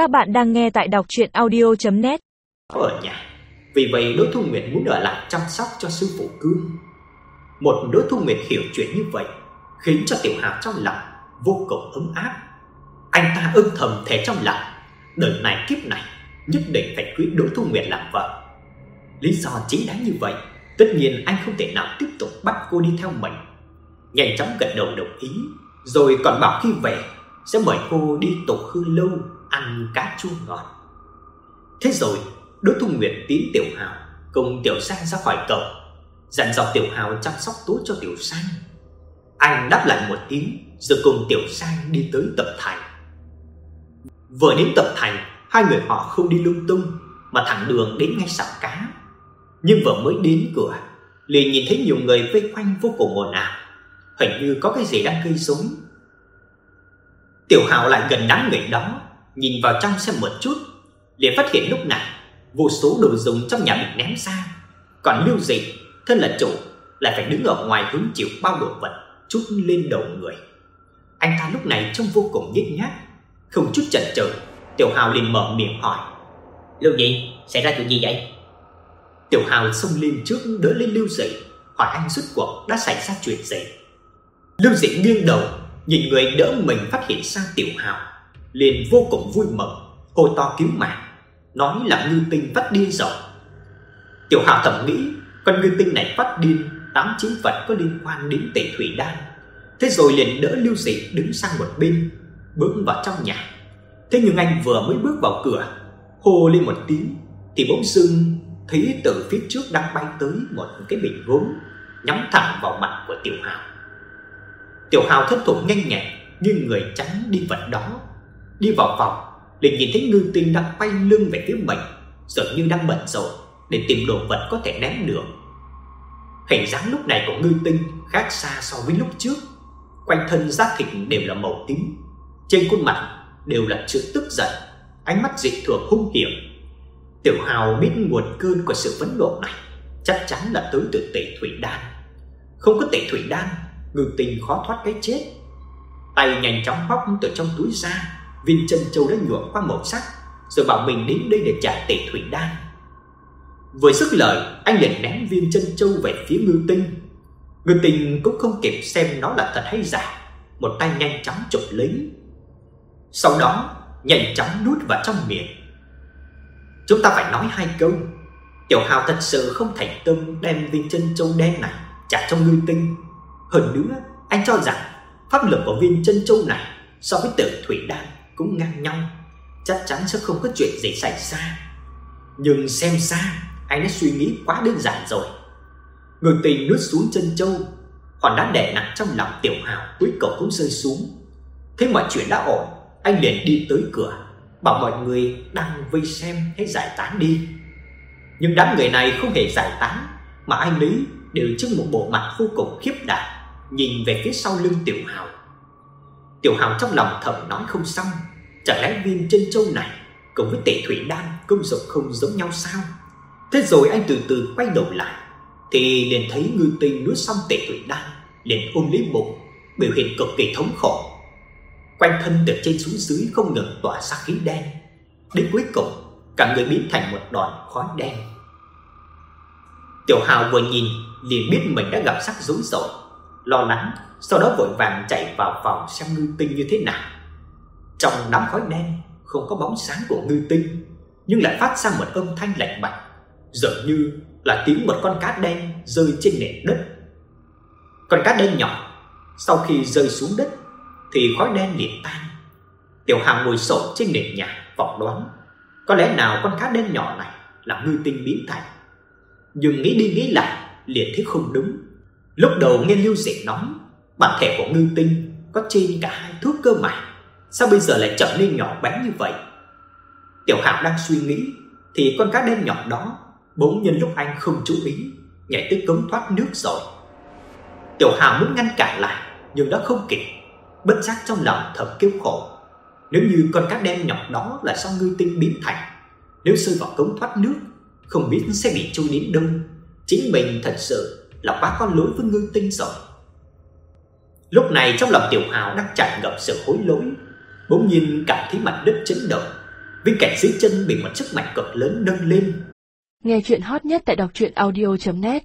Các bạn đang nghe tại đọc chuyện audio.net Ở nhà, Vì vậy Đỗ Thu Nguyệt muốn ở lại chăm sóc cho sư phụ cương Một Đỗ Thu Nguyệt hiểu chuyện như vậy, Khiến cho Tiểu Hào trong lòng vô cùng ấm áp. Anh ta ưng thầm thề trong lòng, Đời này kiếp này Nhất định phải cưới Đỗ Thu Nguyệt làm vợ. Lý do chính đáng như vậy, Tất nhiên anh không thể nào tiếp tục bắt cô đi theo mình. Nhanh chóng gật đầu đồng ý, Rồi còn bảo khi về Sẽ mời cô đi tổ hư lâu. Ăn cá chua ngọt. Thế rồi, Đỗ Thu Nguyệt tiến Tiểu Hào Cùng Tiểu Sang ra khỏi cổng, Dặn dò Tiểu Hào chăm sóc tốt cho Tiểu Sang. Anh đáp lại một tiếng Rồi cùng Tiểu Sang đi tới tập thành. Vừa đến tập thành, Hai người họ không đi lung tung Mà thẳng đường đến ngay sạp cá. Nhưng vừa mới đến cửa, liền nhìn thấy nhiều người vây quanh vô cùng ồn ào. Hình như có cái gì đang gây rối. Tiểu Hạo lại gần đám người đó Nhìn vào trong xem một chút, liền phát hiện lúc này, Vô số đồ dùng trong nhà bị ném ra. Còn Lưu Dị, thân là chủ, Lại phải đứng ở ngoài hứng chịu bao đồ vật, Chút lên đầu người. Anh ta lúc này trông vô cùng nhếch nhác, Không chút chần chừ. Tiểu Hào liền mở miệng hỏi, Lưu Dị, xảy ra chuyện gì vậy? Tiểu Hào xông lên trước, đỡ lên Lưu Dị, Hỏi anh rốt cuộc đã xảy ra chuyện gì. Lưu Dị nghiêng đầu, Nhìn người đỡ mình phát hiện ra Tiểu Hào liền vô cùng vui mừng. Hô to cứu mạng Nói là ngư tinh phát điên rồi. Tiểu Hào thầm nghĩ, Con ngư tinh này phát điên Tám chín vật có liên quan đến Tệ thủy đan. Thế rồi liền đỡ Lưu sĩ đứng sang một bên, Bước vào trong nhà. Thế nhưng anh vừa mới bước vào cửa, Hô lên một tiếng, Thì bỗng dưng thấy từ phía trước đang bay tới một cái bình gốm, Nhắm thẳng vào mặt của Tiểu Hào Tiểu Hào thất thủ nhanh nhẹn nhưng người tránh đi vật đó. Đi vào phòng liền nhìn thấy ngư tinh đang quay lưng về phía mình, Dường như đang bận rộn Để tìm đồ vật có thể ném được. Hình dáng lúc này của ngư tinh Khác xa so với lúc trước. Quanh thân da thịt đều là màu tím, Trên khuôn mặt đều là chữ tức giận, Ánh mắt dị thường hung hiểm. Tiểu Hào biết nguồn cơn của sự phẫn nộ này, Chắc chắn là tới từ tệ thủy đan. Không có tệ thủy đan, Ngư tinh khó thoát cái chết. Tay nhanh chóng móc từ trong túi ra viên chân châu đã nhuộm qua màu sắc, rồi bảo mình đến đây để trả tệ thủy đan. Với sức lời, anh liền ném viên chân châu về phía Ngư Tinh. Ngư Tinh cũng không kịp xem nó là thật hay giả, một tay nhanh chóng chụp lấy. Sau đó, nhanh chóng nuốt vào trong miệng. Chúng ta phải nói hai câu. Tiểu Hào thật sự không thành tâm đem viên chân châu đen này trả cho Ngư Tinh. Hơn nữa, anh cho rằng pháp lực của viên chân châu này so với tử thủy đan cũng ngang nhau, chắc chắn sẽ không có chuyện gì xảy ra. Nhưng xem ra, anh đã suy nghĩ quá đơn giản rồi. Người tình nuốt xuống chân châu, còn đã đè nặng trong lòng Tiểu Hào cuối cùng cũng rơi xuống. Thế mọi chuyện đã ổn, anh liền đi tới cửa, bảo mọi người đang vây xem hãy giải tán đi. Nhưng đám người này không hề giải tán, mà anh Lý đều trưng một bộ mặt vô cùng khiếp đảm, nhìn về phía sau lưng Tiểu Hào. Tiểu Hào trong lòng thầm nói không xong, Chẳng lẽ viên chân châu này cùng với tệ thủy đan công dụng không giống nhau sao? Thế rồi anh từ từ quay đầu lại thì liền thấy ngư tinh nuốt xong tệ thủy đan, liền ôm lấy bụng, biểu hiện cực kỳ thống khổ. Quanh thân từ trên xuống dưới không ngừng tỏa ra khí đen, đến cuối cùng cả người biến thành một đoàn khói đen. Tiểu Hào vừa nhìn liền biết mình đã gặp sắc rối rồi, lo lắng, sau đó vội vàng chạy vào phòng xem ngư tinh như thế nào. Trong đám khói đen không có bóng sáng của ngư tinh, nhưng lại phát ra một âm thanh lạnh bạch, dường như là tiếng một con cá đen rơi trên nền đất. Con cá đen nhỏ sau khi rơi xuống đất thì khói đen liền tan. Tiểu Hàm ngồi xổm trên nền nhà vọng đoán, có lẽ nào con cá đen nhỏ này là ngư tinh biến thành. Nhưng nghĩ đi nghĩ lại liền thấy không đúng. Lúc đầu nghe Lưu Dịch nói, bản thể của ngư tinh có trên cả hai thước cơ mà. Sao bây giờ lại trở nên nhỏ bé như vậy? Tiểu Hạo đang suy nghĩ, Thì con cá đen nhỏ đó Bỗng nhân lúc anh không chú ý, Nhảy tới cống thoát nước rồi. Tiểu Hạo muốn ngăn cản lại, Nhưng đã không kịp, Bất giác trong lòng thầm kêu khổ. Nếu như con cá đen nhỏ đó là do ngư tinh biến thành, Nếu rơi vào cống thoát nước, Không biết sẽ bị trôi đến đâu. Chính mình thật sự là quá con lỗi với ngư tinh rồi. Lúc này trong lòng Tiểu Hào đang tràn ngập sự hối lỗi bỗng nhiên cảm thấy mặt đất chấn động, Viên cảnh dưới chân bị một sức mạnh cực lớn nâng lên. Nghe chuyện hot nhất tại đọc truyện audio.net